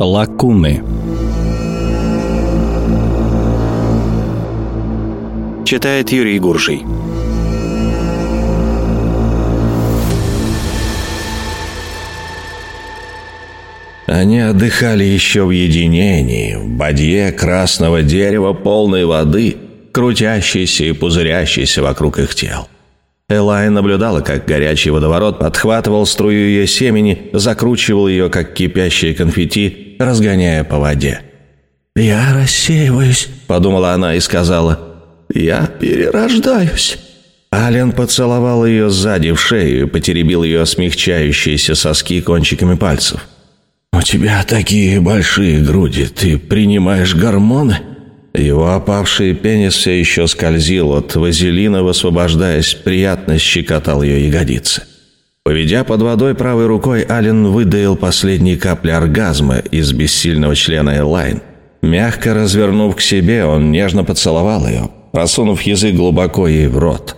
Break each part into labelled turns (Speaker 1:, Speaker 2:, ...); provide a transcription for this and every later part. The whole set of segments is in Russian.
Speaker 1: Лакуны Читает Юрий Гуржий
Speaker 2: Они отдыхали еще в единении, в бадье красного дерева полной воды, крутящейся и пузырящейся вокруг их тел. Элайн наблюдала, как горячий водоворот подхватывал струю ее семени, закручивал ее, как кипящие конфетти, разгоняя по воде. «Я рассеиваюсь», — подумала она и сказала. «Я перерождаюсь». Ален поцеловал ее сзади в шею и потеребил ее смягчающиеся соски кончиками пальцев. «У тебя такие большие груди, ты принимаешь гормоны?» Его опавший пенис все еще скользил от вазелина, высвобождаясь, приятно щекотал ее ягодицы. Поведя под водой правой рукой, Ален выдаил последние капли оргазма из бессильного члена Элайн. Мягко развернув к себе, он нежно поцеловал ее, просунув язык глубоко ей в рот.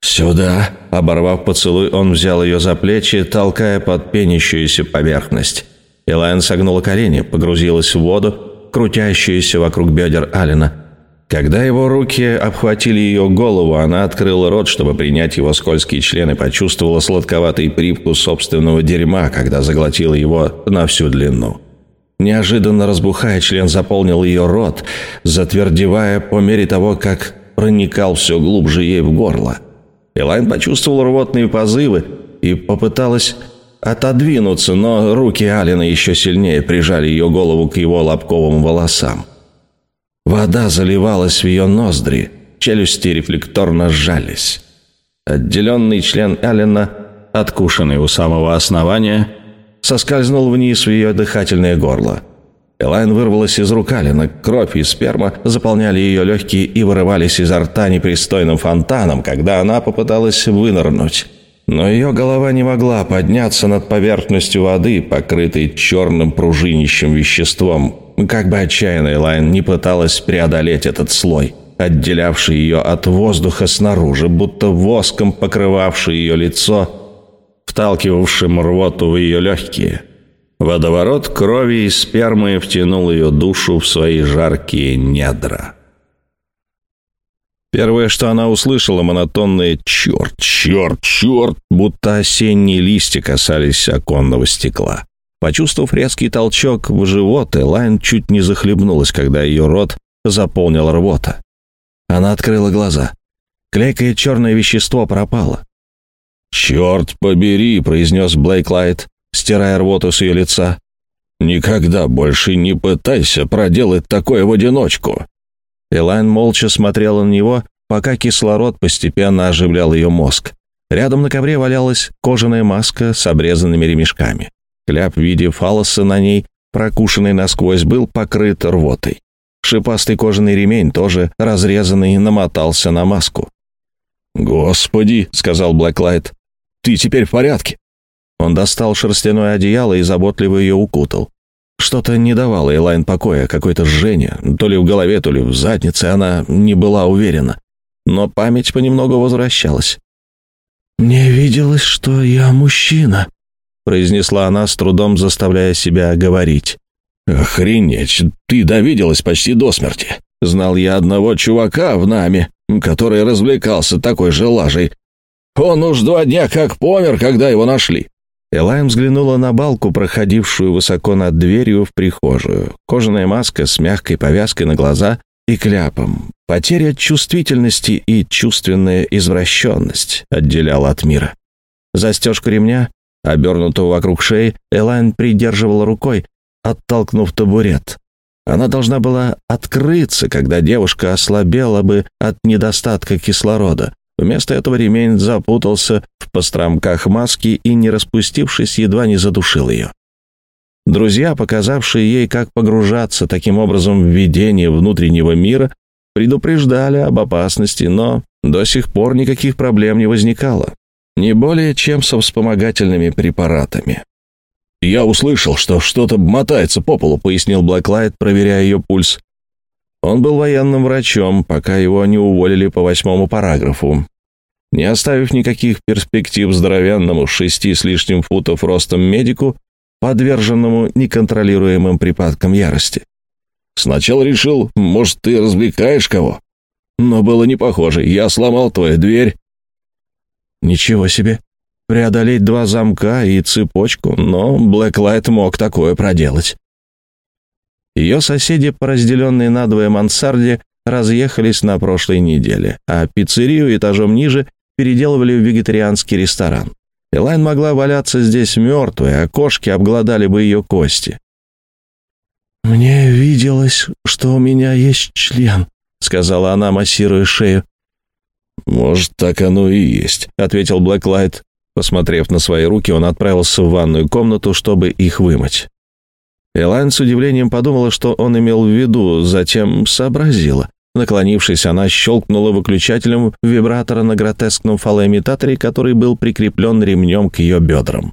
Speaker 2: «Сюда!» — оборвав поцелуй, он взял ее за плечи, толкая под пенящуюся поверхность. Элайн согнула колени, погрузилась в воду, крутящуюся вокруг бедер Алина, когда его руки обхватили ее голову, она открыла рот, чтобы принять его скользкие члены, почувствовала сладковатый привкус собственного дерьма, когда заглотила его на всю длину. Неожиданно разбухая, член заполнил ее рот, затвердевая по мере того, как проникал все глубже ей в горло. Элайн почувствовал рвотные позывы и попыталась отодвинуться, но руки Алина еще сильнее прижали ее голову к его лобковым волосам. Вода заливалась в ее ноздри, челюсти рефлекторно сжались. Отделенный член Эллена, откушенный у самого основания, соскользнул вниз в ее дыхательное горло. Элайн вырвалась из рук Алина, кровь и сперма заполняли ее легкие и вырывались изо рта непристойным фонтаном, когда она попыталась вынырнуть но ее голова не могла подняться над поверхностью воды, покрытой черным пружинищем веществом, как бы отчаянно Элайн не пыталась преодолеть этот слой, отделявший ее от воздуха снаружи, будто воском покрывавший ее лицо, вталкивавшим рвоту в ее легкие. Водоворот крови и спермы втянул ее душу в свои жаркие недра. Первое, что она услышала, монотонное «черт, черт, черт», будто осенние листья касались оконного стекла. Почувствовав резкий толчок в живот, Элайн чуть не захлебнулась, когда ее рот заполнил рвота. Она открыла глаза. Клейкое черное вещество пропало. «Черт побери!» — произнес Блейк Лайт, стирая рвоту с ее лица. «Никогда больше не пытайся проделать такое в одиночку!» Элайн молча смотрела на него, пока кислород постепенно оживлял ее мозг. Рядом на ковре валялась кожаная маска с обрезанными ремешками. Кляп в виде фалоса на ней, прокушенный насквозь, был покрыт рвотой. Шипастый кожаный ремень, тоже разрезанный, намотался на маску. «Господи!» — сказал Блэклайт. «Ты теперь в порядке!» Он достал шерстяное одеяло и заботливо ее укутал. Что-то не давало Элайн покоя, какое-то жжение, то ли в голове, то ли в заднице, она не была уверена. Но память понемногу возвращалась. «Мне виделось, что я мужчина», — произнесла она, с трудом заставляя себя говорить. «Охренеть, ты довиделась почти до смерти. Знал я одного чувака в нами, который развлекался такой же лажей. Он уж два дня как помер, когда его нашли. Элайм взглянула на балку, проходившую высоко над дверью в прихожую. Кожаная маска с мягкой повязкой на глаза и кляпом. Потеря чувствительности и чувственная извращенность отделяла от мира. Застежку ремня, обернутого вокруг шеи, Элайн придерживала рукой, оттолкнув табурет. Она должна была открыться, когда девушка ослабела бы от недостатка кислорода. Вместо этого ремень запутался в постромках маски и, не распустившись, едва не задушил ее. Друзья, показавшие ей, как погружаться таким образом в видение внутреннего мира, предупреждали об опасности, но до сих пор никаких проблем не возникало. Не более чем со вспомогательными препаратами. «Я услышал, что что-то мотается по полу», — пояснил Блэклайт, проверяя ее пульс. Он был военным врачом, пока его не уволили по восьмому параграфу. Не оставив никаких перспектив здоровянному шести с лишним футов ростом медику, подверженному неконтролируемым припадкам ярости.
Speaker 3: Сначала решил, может, ты развлекаешь кого? Но было не похоже, я сломал твою дверь.
Speaker 2: Ничего себе. Преодолеть два замка и цепочку, но Блэклайт мог такое проделать. Ее соседи по разделенной надвое мансарде разъехались на прошлой неделе, а пиццерию этажом ниже переделывали в вегетарианский ресторан. Элайн могла валяться здесь мертвой, а кошки обглодали бы ее кости. «Мне виделось, что у меня есть член», — сказала она, массируя шею.
Speaker 3: «Может, так оно и есть», — ответил Блэклайт.
Speaker 2: Посмотрев на свои руки, он отправился в ванную комнату, чтобы их вымыть. Элайн с удивлением подумала, что он имел в виду, затем сообразила. Наклонившись, она щелкнула выключателем вибратора на гротескном фалоимитаторе, который был прикреплен ремнем к ее бедрам.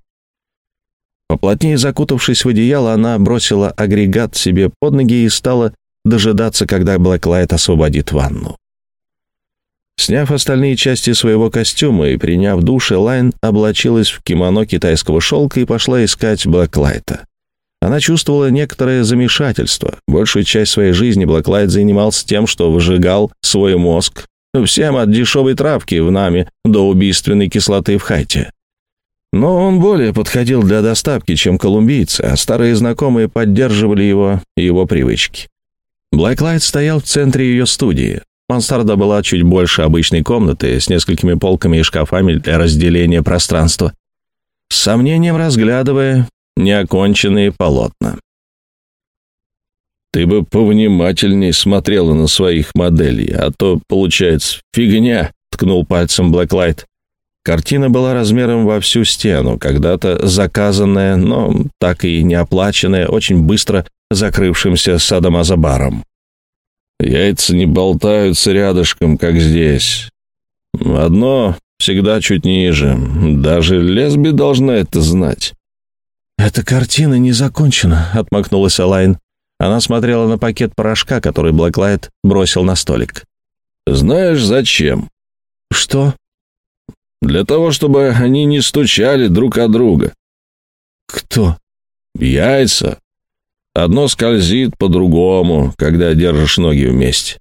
Speaker 2: Поплотнее закутавшись в одеяло, она бросила агрегат себе под ноги и стала дожидаться, когда Блэклайт освободит ванну. Сняв остальные части своего костюма и приняв душ, Элайн облачилась в кимоно китайского шелка и пошла искать Блэклайта. Она чувствовала некоторое замешательство. Большую часть своей жизни Блэклайт занимался тем, что выжигал свой мозг всем от дешевой травки в нами до убийственной кислоты в хайте. Но он более подходил для доставки, чем колумбийцы, а старые знакомые поддерживали его и его привычки. Блэклайт стоял в центре ее студии. Мансарда была чуть больше обычной комнаты с несколькими полками и шкафами для разделения пространства. С сомнением разглядывая неоконченные полотна.
Speaker 3: Ты бы повнимательней смотрела на своих моделей, а то, получается, фигня, ткнул пальцем Блэклайт.
Speaker 2: Картина была размером во всю стену, когда-то заказанная, но так и не оплаченная, очень быстро закрывшимся садом Азабаром.
Speaker 3: Яйца не болтаются рядышком, как здесь. Одно всегда чуть ниже. Даже лесби должна это знать.
Speaker 2: «Эта картина не закончена», — отмахнулась Элайн. Она смотрела на пакет порошка, который Блэклайт бросил на столик.
Speaker 3: «Знаешь, зачем?»
Speaker 2: «Что?»
Speaker 3: «Для того, чтобы они не стучали друг о друга».
Speaker 2: «Кто?»
Speaker 3: «Яйца. Одно скользит по-другому, когда держишь ноги вместе».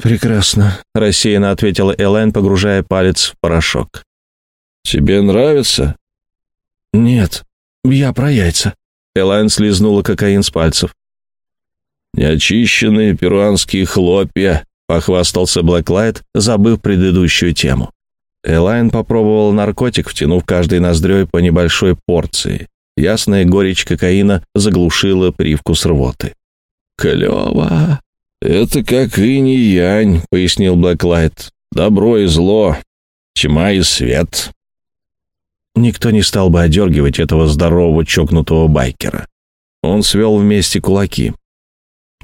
Speaker 2: «Прекрасно», — рассеянно ответила Элайн, погружая палец в порошок.
Speaker 3: «Тебе нравится?»
Speaker 2: «Нет», «Я про яйца». Элайн слезнула кокаин с пальцев.
Speaker 3: «Неочищенные перуанские хлопья», — похвастался Блэклайт, забыв предыдущую тему.
Speaker 2: Элайн попробовал наркотик, втянув каждой ноздрёй по небольшой порции. Ясная горечь кокаина заглушила привкус рвоты.
Speaker 3: «Клёво!» «Это как инь и янь», — пояснил Блэклайт. «Добро и зло, тьма и свет
Speaker 2: никто не стал бы одергивать этого здорового чокнутого байкера. Он свел вместе кулаки.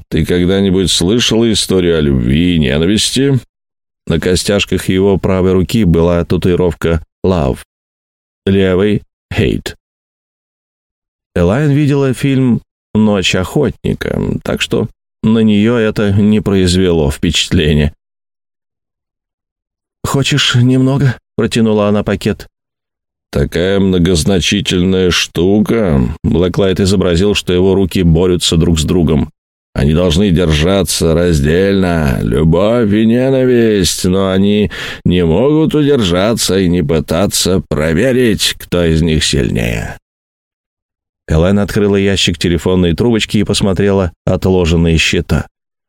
Speaker 3: «Ты когда-нибудь слышал историю о любви и ненависти?»
Speaker 2: На костяшках его правой руки была татуировка «Love», левой «Hate». Элайн видела фильм «Ночь охотника», так что на нее это не произвело впечатления. «Хочешь немного?» — протянула она пакет.
Speaker 3: «Такая многозначительная штука!» Блэклайт изобразил, что его руки борются друг с другом. «Они должны держаться раздельно, любовь и ненависть, но они не могут удержаться и не пытаться проверить, кто из них сильнее».
Speaker 2: Элен открыла ящик телефонной трубочки и посмотрела отложенные счета.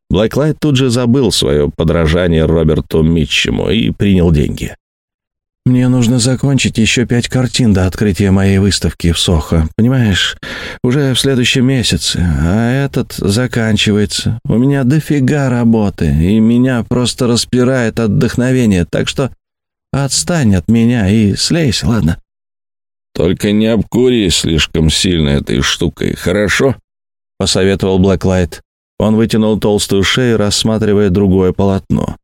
Speaker 2: Блэклайт тут же забыл свое подражание Роберту Митчему и принял деньги. Мне нужно закончить еще пять картин до открытия моей выставки в Сохо. Понимаешь, уже в следующем месяце, а этот заканчивается. У меня дофига работы, и меня просто распирает от вдохновения, так что отстань от меня и слейся, ладно?
Speaker 3: Только не обкури слишком сильно этой штукой, хорошо?
Speaker 2: посоветовал Блэклайт. Он вытянул толстую шею, рассматривая другое полотно.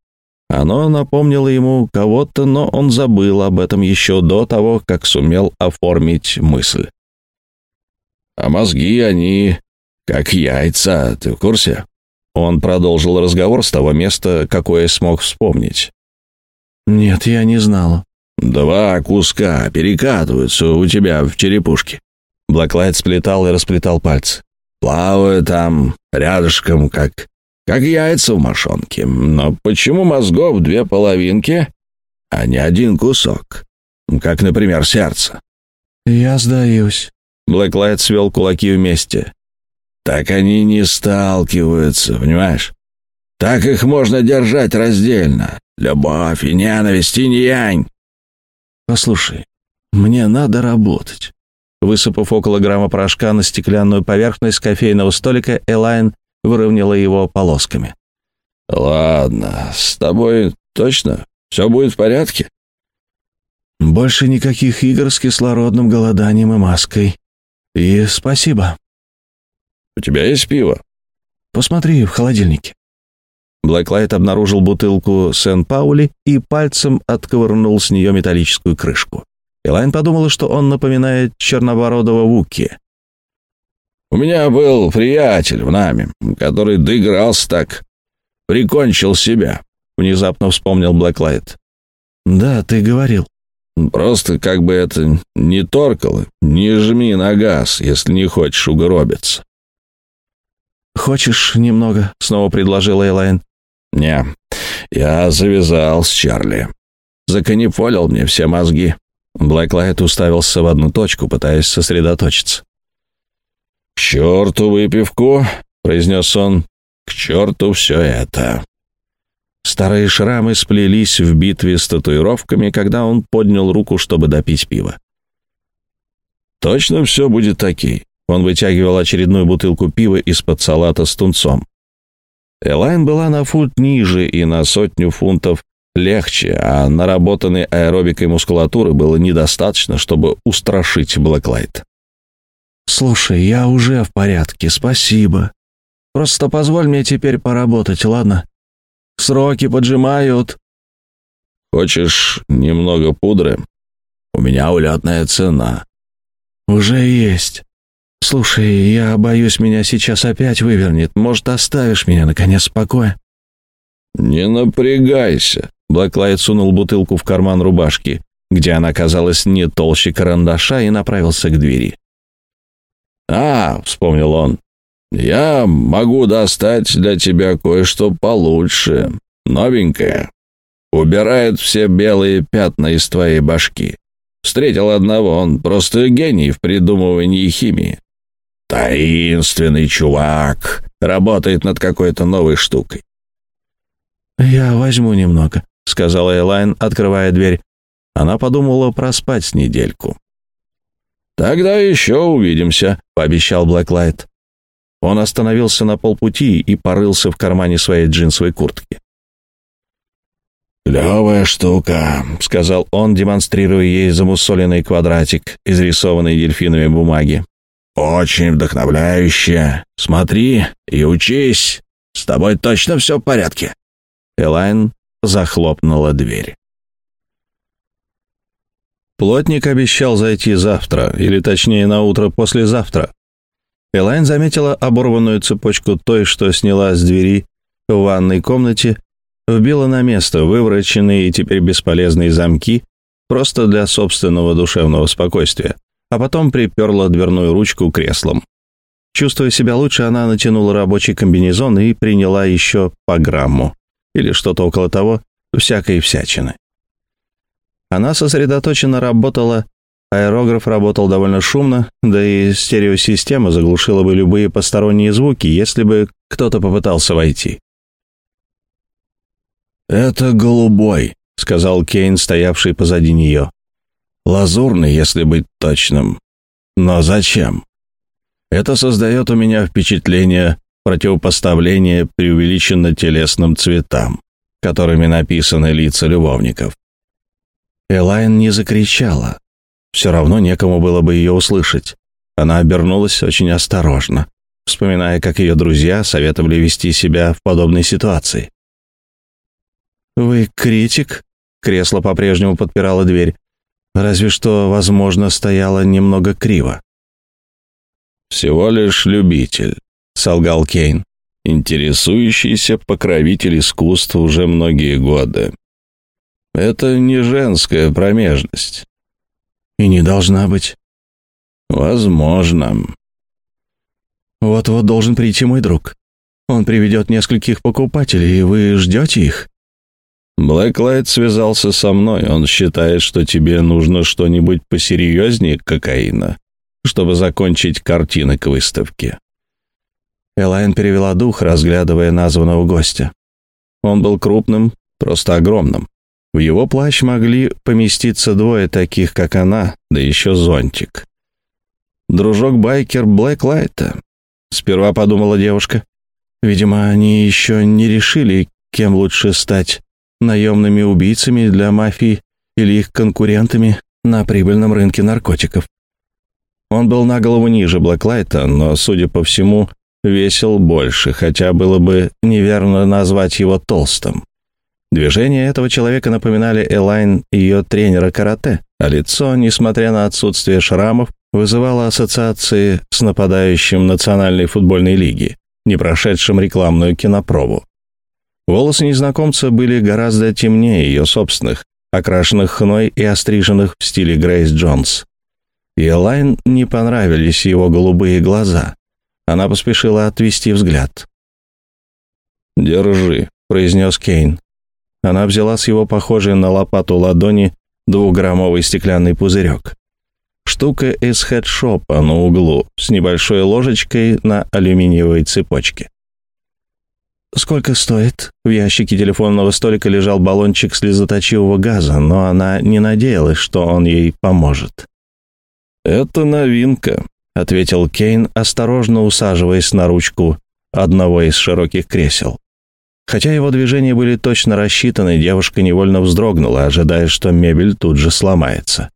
Speaker 2: Оно напомнило ему кого-то, но он забыл об этом еще до того, как сумел оформить мысль.
Speaker 3: «А мозги, они как яйца, ты в курсе?»
Speaker 2: Он продолжил разговор с того места, какое смог вспомнить. «Нет, я не знала».
Speaker 3: «Два куска перекатываются у тебя в черепушке».
Speaker 2: Блэклайт сплетал и расплетал пальцы.
Speaker 3: «Плаваю там, рядышком, как как яйца в мошонке. Но почему мозгов две половинки, а не один кусок? Как, например, сердце.
Speaker 2: «Я сдаюсь». Блэклайт свел кулаки вместе.
Speaker 3: «Так они не сталкиваются, понимаешь? Так их можно держать раздельно. Любовь и ненависть, и янь
Speaker 2: «Послушай, мне надо работать». Высыпав около грамма порошка на стеклянную поверхность кофейного столика, Элайн выровняла его полосками.
Speaker 3: «Ладно, с тобой точно все будет в порядке?»
Speaker 2: «Больше никаких игр с кислородным голоданием и маской. И спасибо».
Speaker 3: «У тебя есть пиво?»
Speaker 2: «Посмотри в холодильнике». Блэклайт обнаружил бутылку Сен-Паули и пальцем отковырнул с нее металлическую крышку. Элайн подумала, что он напоминает чернобородого Вуки.
Speaker 3: У меня был приятель в нами, который доигрался так, прикончил себя», — внезапно вспомнил Блэклайт.
Speaker 2: «Да, ты говорил».
Speaker 3: «Просто как бы это не торкало, не жми на газ, если не хочешь угробиться».
Speaker 2: «Хочешь немного?» — снова предложил Эйлайн.
Speaker 3: «Не, я завязал с Чарли. Законеполил мне все мозги».
Speaker 2: Блэклайт уставился в одну точку, пытаясь сосредоточиться.
Speaker 3: «К черту выпивку!» — произнес он. «К черту все это!»
Speaker 2: Старые шрамы сплелись в битве с татуировками, когда он поднял руку, чтобы допить пиво.
Speaker 3: «Точно все будет окей».
Speaker 2: Он вытягивал очередную бутылку пива из-под салата с тунцом. Элайн была на фут ниже и на сотню фунтов легче, а наработанной аэробикой мускулатуры было недостаточно, чтобы устрашить Блэклайт. Слушай, я уже в порядке, спасибо. Просто позволь мне теперь поработать, ладно? Сроки поджимают.
Speaker 3: Хочешь немного пудры? У меня улетная цена.
Speaker 2: Уже есть. Слушай, я боюсь, меня сейчас опять вывернет. Может, оставишь меня наконец в покое?
Speaker 3: Не напрягайся. Блэклайт сунул бутылку в карман рубашки, где она казалась не толще карандаша, и направился к двери. «А», — вспомнил он, — «я могу достать для тебя кое-что получше, новенькое. Убирает все белые пятна из твоей башки. Встретил одного, он просто гений в придумывании химии. Таинственный чувак, работает над какой-то новой штукой».
Speaker 2: «Я возьму немного», — сказала Элайн, открывая дверь. Она подумала проспать с недельку.
Speaker 3: «Тогда еще увидимся», —
Speaker 2: пообещал Блэклайт. Он остановился на полпути и порылся в кармане своей джинсовой куртки.
Speaker 3: «Клевая штука», — сказал он, демонстрируя ей замусоленный квадратик, изрисованный дельфинами бумаги. «Очень вдохновляюще. Смотри и учись. С тобой точно все в порядке».
Speaker 2: Элайн захлопнула дверь. Плотник обещал зайти завтра, или точнее на утро послезавтра. Элайн заметила оборванную цепочку той, что сняла с двери в ванной комнате, вбила на место вывороченные и теперь бесполезные замки просто для собственного душевного спокойствия, а потом приперла дверную ручку креслом. Чувствуя себя лучше, она натянула рабочий комбинезон и приняла еще по грамму или что-то около того, всякой всячины. Она сосредоточенно работала, аэрограф работал довольно шумно, да и стереосистема заглушила бы любые посторонние звуки, если бы кто-то попытался войти.
Speaker 3: «Это голубой», — сказал Кейн, стоявший позади нее. «Лазурный, если быть точным. Но зачем? Это создает у меня впечатление противопоставления преувеличенно телесным цветам, которыми написаны лица любовников.
Speaker 2: Элайн не закричала. Все равно некому было бы ее услышать. Она обернулась очень осторожно, вспоминая, как ее друзья советовали вести себя в подобной ситуации. «Вы критик?» Кресло по-прежнему подпирало дверь, разве что, возможно, стояло немного криво.
Speaker 3: «Всего лишь любитель», — солгал Кейн, «интересующийся покровитель искусств уже многие годы. Это не женская промежность.
Speaker 2: И не должна быть.
Speaker 3: Возможно.
Speaker 2: Вот-вот должен прийти мой друг. Он приведет нескольких покупателей, и вы ждете их?
Speaker 3: Блэклайт связался со мной. Он считает, что тебе нужно что-нибудь посерьезнее кокаина, чтобы закончить картины к выставке.
Speaker 2: Элайн перевела дух, разглядывая названного гостя. Он был крупным, просто огромным. В его плащ могли поместиться двое таких, как она, да еще зонтик. Дружок-байкер Блэклайта. Сперва подумала девушка. Видимо, они еще не решили, кем лучше стать. Наемными убийцами для мафии или их конкурентами на прибыльном рынке наркотиков. Он был на голову ниже Блэклайта, но, судя по всему, весил больше, хотя было бы неверно назвать его толстым. Движения этого человека напоминали Элайн ее тренера карате, а лицо, несмотря на отсутствие шрамов, вызывало ассоциации с нападающим Национальной футбольной лиги, не прошедшим рекламную кинопробу. Волосы незнакомца были гораздо темнее ее собственных, окрашенных хной и остриженных в стиле Грейс Джонс. И Элайн не понравились его голубые глаза. Она поспешила отвести взгляд.
Speaker 3: «Держи», — произнес Кейн.
Speaker 2: Она взяла с его похожей на лопату ладони двухграммовый стеклянный пузырек. Штука из хедшопа на углу с небольшой ложечкой на алюминиевой цепочке. «Сколько стоит?» В ящике телефонного столика лежал баллончик слезоточивого газа, но она не надеялась, что он ей поможет.
Speaker 3: «Это новинка», —
Speaker 2: ответил Кейн, осторожно усаживаясь на ручку одного из широких кресел. Хотя его движения были точно рассчитаны, девушка невольно вздрогнула, ожидая, что мебель тут же сломается.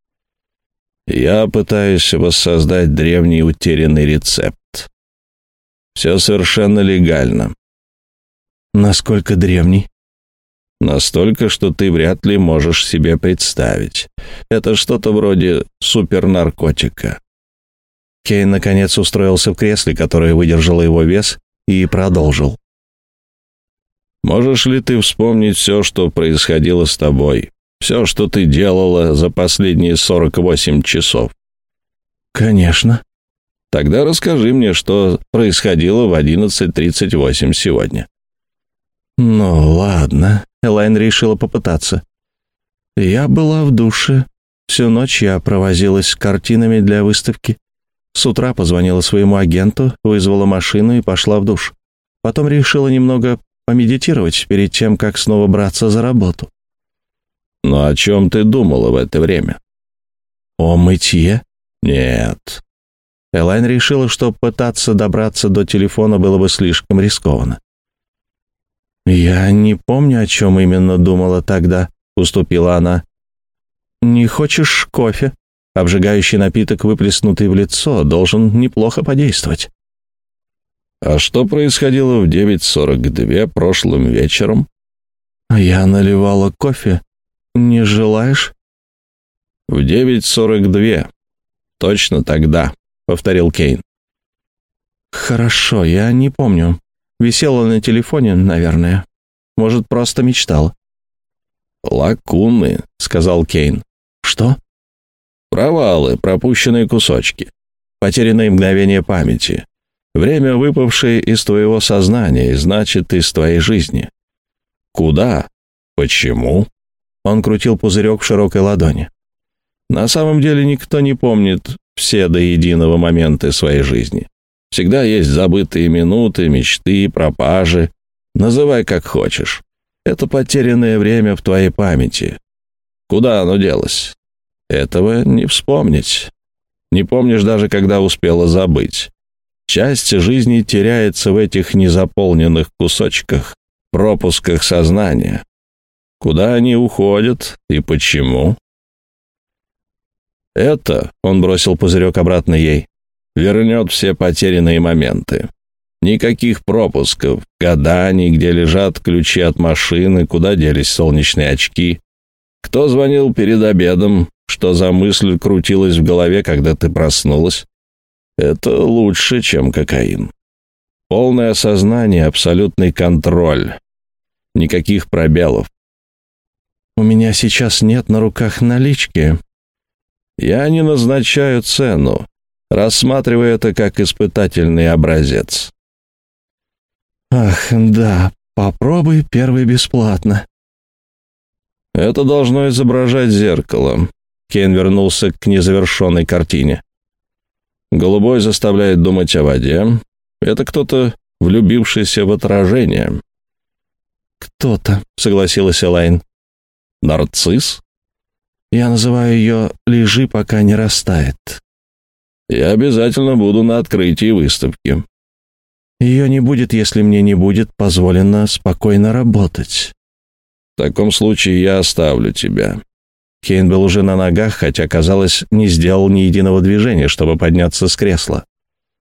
Speaker 3: «Я пытаюсь воссоздать древний утерянный рецепт. Все совершенно легально».
Speaker 2: «Насколько древний?»
Speaker 3: Настолько, что ты вряд ли можешь себе представить. Это что-то вроде супернаркотика.
Speaker 2: Кейн, наконец, устроился в кресле, которое выдержало его вес, и продолжил.
Speaker 3: Можешь ли ты вспомнить все, что происходило с тобой? Все, что ты делала за последние 48 часов?»
Speaker 2: «Конечно».
Speaker 3: «Тогда расскажи мне, что происходило в 11.38 сегодня».
Speaker 2: «Ну, ладно», — Элайн решила попытаться. «Я была в душе. Всю ночь я провозилась с картинами для выставки. С утра позвонила своему агенту, вызвала машину и пошла в душ. Потом решила немного помедитировать перед тем, как снова браться за работу.
Speaker 3: Но о чем ты думала в это время?
Speaker 2: О мытье?
Speaker 3: Нет.
Speaker 2: Элайн решила, что пытаться добраться до телефона было бы слишком рискованно. «Я не помню, о чем именно думала тогда», — уступила она. «Не хочешь кофе?» Обжигающий напиток, выплеснутый в лицо, должен неплохо подействовать.
Speaker 3: А что происходило в 9.42 прошлым вечером?
Speaker 2: Я наливала кофе. Не желаешь?
Speaker 3: В 9.42. Точно тогда, повторил Кейн.
Speaker 2: Хорошо, я не помню. Висела на телефоне, наверное. Может, просто мечтала.
Speaker 3: Лакуны, сказал Кейн.
Speaker 2: Что?
Speaker 3: Провалы, пропущенные кусочки, потерянные мгновения памяти, Время, выпавшее из твоего сознания, значит, из твоей жизни. Куда? Почему?
Speaker 2: Он крутил пузырек в широкой ладони.
Speaker 3: На самом деле никто не помнит все до единого моменты своей жизни. Всегда есть забытые минуты, мечты, пропажи. Называй как хочешь. Это потерянное время в твоей памяти. Куда оно делось? Этого не вспомнить. Не помнишь даже, когда успела забыть. Часть жизни теряется в этих незаполненных кусочках, пропусках сознания. Куда они уходят и почему? Это, он бросил пузырек обратно ей, вернет все потерянные моменты. Никаких пропусков, гаданий, где лежат ключи от машины, куда делись солнечные очки. Кто звонил перед обедом, что за мысль крутилась в голове, когда ты проснулась? Это лучше, чем кокаин. Полное сознание, абсолютный контроль. Никаких пробелов.
Speaker 2: У меня сейчас нет на руках налички.
Speaker 3: Я не назначаю цену,
Speaker 2: рассматривая это как испытательный образец.
Speaker 4: Ах, да, попробуй первый бесплатно.
Speaker 2: Это должно изображать зеркало. Кен вернулся к незавершенной картине. Голубой заставляет думать о воде. Это кто-то, влюбившийся в отражение.
Speaker 4: «Кто-то», — согласилась Элайн.
Speaker 2: «Нарцисс?»
Speaker 4: «Я называю ее «Лежи, пока не растает».
Speaker 2: «Я обязательно буду на открытии выставки».
Speaker 4: «Ее не будет, если мне не будет позволено спокойно работать».
Speaker 2: «В таком случае я оставлю тебя. Кейн был уже на ногах, хотя, казалось, не сделал ни единого движения, чтобы подняться с кресла.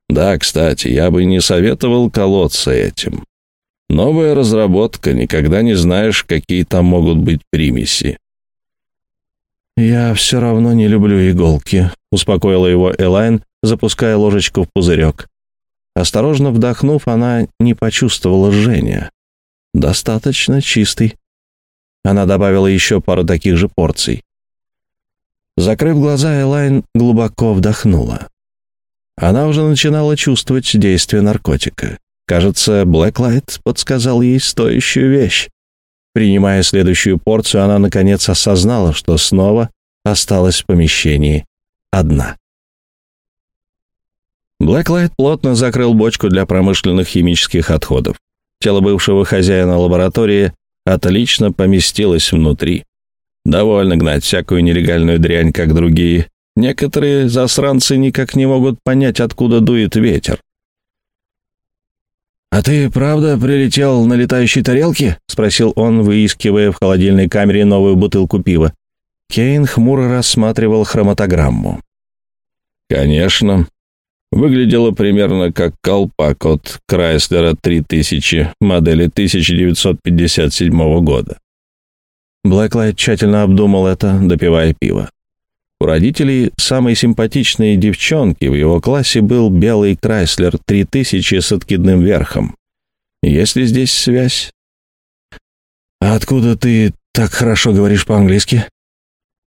Speaker 2: Да, кстати, я бы не советовал колоться этим. Новая разработка, никогда не знаешь, какие там могут быть примеси.
Speaker 4: «Я все равно не люблю иголки», — успокоила его Элайн, запуская ложечку в пузырек. Осторожно вдохнув, она не почувствовала жжения. Достаточно чистый она добавила еще пару таких же порций. Закрыв глаза, Элайн глубоко вдохнула. Она уже начинала чувствовать действие наркотика. Кажется, Блэклайт подсказал ей стоящую вещь. Принимая следующую порцию, она наконец осознала, что снова осталась в помещении одна. Блэклайт плотно закрыл бочку для промышленных химических отходов. Тело бывшего хозяина лаборатории отлично поместилась внутри. Довольно гнать всякую нелегальную дрянь, как другие. Некоторые засранцы никак не могут понять, откуда дует ветер. «А ты, правда, прилетел на летающей тарелке?» — спросил он, выискивая в холодильной камере новую бутылку пива. Кейн хмуро рассматривал хроматограмму.
Speaker 2: «Конечно выглядела примерно как колпак от Chrysler 3000 модели 1957 года.
Speaker 4: Блэклайт тщательно обдумал это, допивая пиво.
Speaker 2: У родителей самой симпатичной девчонки в его классе был белый Крайслер 3000 с откидным верхом. Есть ли здесь связь?
Speaker 4: «А откуда ты так хорошо говоришь по-английски?»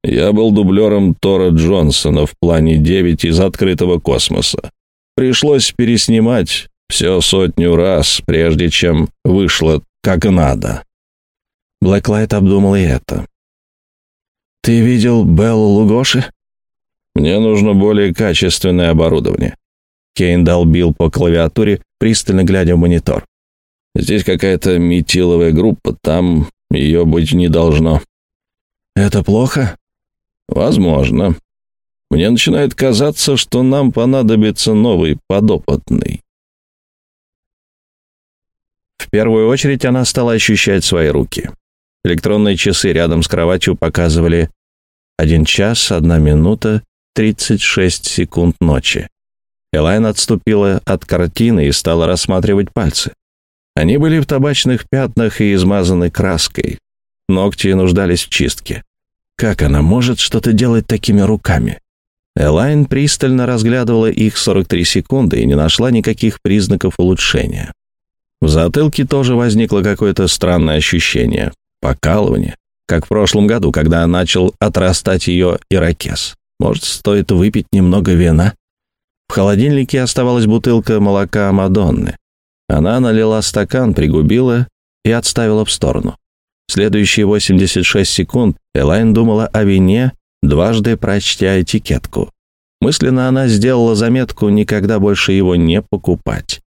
Speaker 2: Я был дублером Тора Джонсона в плане 9 из открытого космоса. Пришлось переснимать все сотню раз, прежде чем вышло как надо.
Speaker 4: Блэклайт обдумал и это. «Ты видел Беллу Лугоши?»
Speaker 2: «Мне нужно более качественное оборудование».
Speaker 4: Кейн долбил по клавиатуре, пристально глядя в монитор.
Speaker 2: «Здесь какая-то метиловая группа, там ее быть не должно».
Speaker 4: «Это плохо?»
Speaker 2: Возможно. Мне начинает казаться, что нам понадобится новый подопытный.
Speaker 4: В первую очередь она стала ощущать свои руки. Электронные часы рядом с кроватью показывали 1 час, 1 минута, 36 секунд ночи. Элайн отступила от картины и стала рассматривать пальцы. Они были в табачных пятнах и измазаны краской. Ногти нуждались в чистке. Как она может что-то делать такими руками? Элайн пристально разглядывала их 43 секунды и не нашла никаких признаков улучшения. В затылке тоже возникло какое-то странное ощущение, покалывание, как в прошлом году, когда начал отрастать ее ирокез. Может, стоит выпить немного вина? В холодильнике оставалась бутылка молока Мадонны. Она налила стакан, пригубила и отставила в сторону. Следующие 86 секунд Элайн думала о вине, дважды прочтя этикетку. Мысленно она сделала заметку никогда больше его не покупать.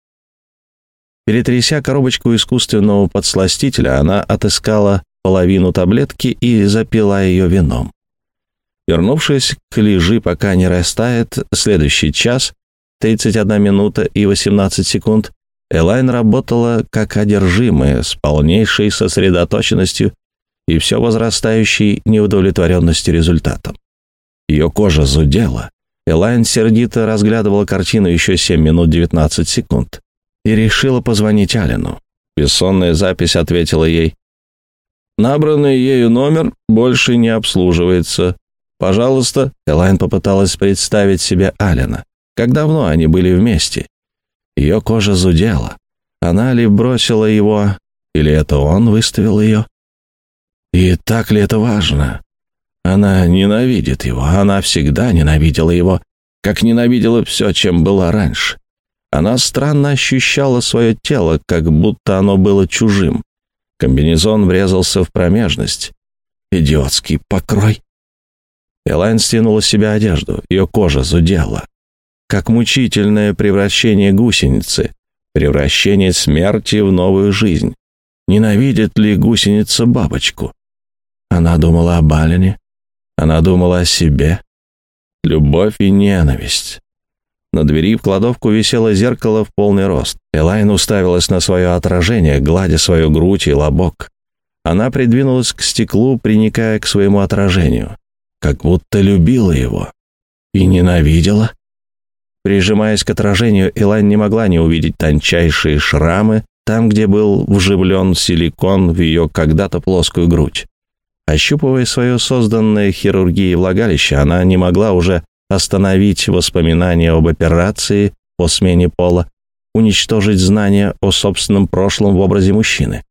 Speaker 4: Перетряся коробочку искусственного подсластителя, она отыскала половину таблетки и запила ее вином. Вернувшись к лежи, пока не растает, следующий час, 31 минута и 18 секунд, Элайн работала как одержимая, с полнейшей сосредоточенностью и все возрастающей неудовлетворенностью результатом. Ее кожа зудела. Элайн сердито разглядывала картину еще 7 минут 19 секунд и решила позвонить Алину. Бессонная запись ответила ей. «Набранный ею номер больше не обслуживается. Пожалуйста». Элайн попыталась представить себе Алина. Как давно они были вместе? Ее кожа зудела. Она ли бросила его, или это он выставил ее? И так ли это важно? Она ненавидит его, она всегда ненавидела его,
Speaker 2: как ненавидела все, чем была раньше. Она странно ощущала свое тело, как будто оно было чужим. Комбинезон врезался в промежность. Идиотский покрой. Элайн стянула с себя одежду, ее кожа зудела как мучительное превращение гусеницы, превращение смерти в новую жизнь. Ненавидит ли гусеница бабочку? Она думала о Балине, она думала о себе. Любовь и ненависть. На двери в кладовку висело зеркало в полный рост. Элайн уставилась на свое отражение, гладя свою грудь и лобок. Она придвинулась к стеклу, приникая к своему отражению, как будто любила его и ненавидела. Прижимаясь к отражению, Элайн не могла не увидеть тончайшие шрамы там, где был вживлен силикон в ее когда-то плоскую грудь. Ощупывая свое созданное хирургией влагалище, она не могла уже остановить воспоминания об операции по смене пола, уничтожить знания о собственном прошлом в образе мужчины.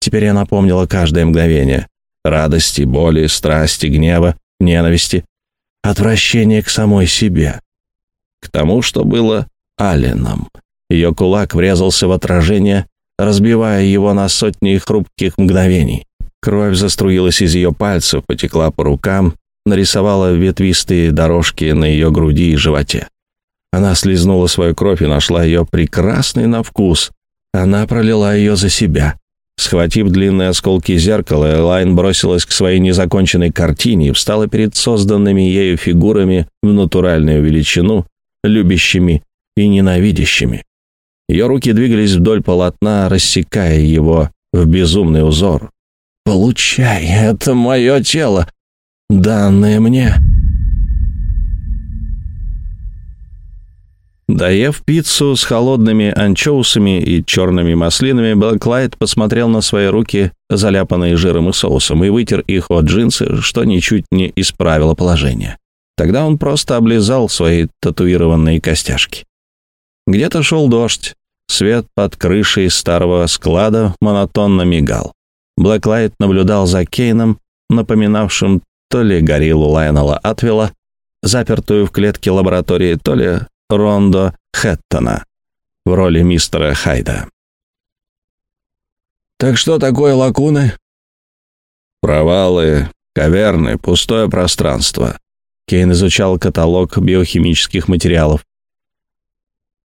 Speaker 2: Теперь она помнила каждое мгновение. Радости, боли, страсти, гнева, ненависти, отвращение к самой себе к тому, что было Алленом. Ее кулак врезался в отражение, разбивая его на сотни хрупких мгновений. Кровь заструилась из ее пальцев, потекла по рукам, нарисовала ветвистые дорожки на ее груди и животе. Она слезнула свою кровь и нашла ее прекрасный на вкус. Она пролила ее за себя. Схватив длинные осколки зеркала, Элайн бросилась к своей незаконченной картине и встала перед созданными ею фигурами в натуральную величину, любящими и ненавидящими. Ее руки двигались вдоль полотна, рассекая его в безумный узор. «Получай, это мое тело, данное мне!» Доев пиццу с холодными анчоусами и черными маслинами, Блэклайт посмотрел на свои руки, заляпанные жиром и соусом, и вытер их от джинсы, что ничуть не исправило положение. Тогда он просто облизал свои татуированные костяшки. Где-то шел дождь. Свет под крышей старого склада монотонно мигал. Блэклайт наблюдал за Кейном, напоминавшим то ли гориллу Лайнела Атвилла, запертую в клетке лаборатории, то ли Рондо Хэттона в роли мистера Хайда. «Так что такое лакуны?» «Провалы, каверны, пустое пространство. Кейн изучал каталог биохимических материалов.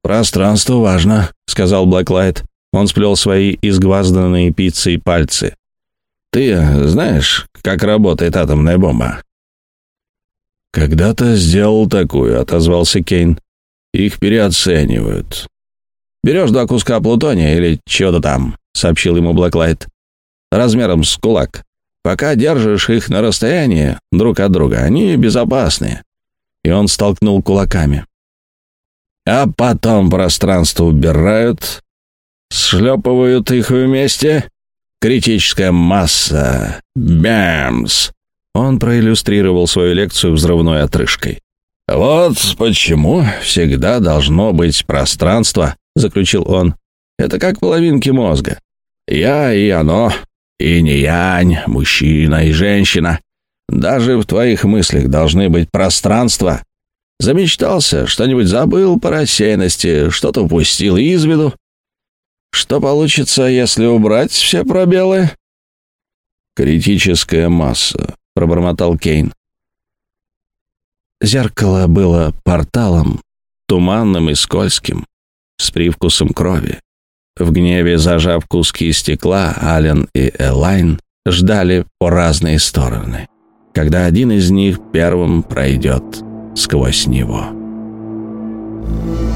Speaker 2: «Пространство важно», — сказал Блэклайт. Он сплел свои изгвазданные пиццей пальцы. «Ты знаешь, как работает атомная бомба?» «Когда-то сделал такую», — отозвался Кейн. «Их переоценивают». «Берешь два куска плутония или чего-то там», — сообщил ему Блэклайт. «Размером с кулак. Пока держишь их на расстоянии друг от друга, они безопасны». И он столкнул кулаками. «А потом пространство убирают, шлепывают их вместе. Критическая масса. Бэмс!» Он проиллюстрировал свою лекцию взрывной отрыжкой. «Вот почему всегда должно быть пространство», — заключил он. «Это как половинки мозга. Я и оно инь-янь, мужчина и женщина. Даже в твоих мыслях должны быть пространства. Замечтался, что-нибудь забыл по рассеянности, что-то упустил из виду. Что получится, если убрать все пробелы? Критическая масса, пробормотал Кейн. Зеркало было порталом, туманным и скользким, с привкусом крови. В гневе, зажав куски стекла, Ален и Элайн ждали по разные стороны, когда один из них первым пройдет сквозь него. Thank you.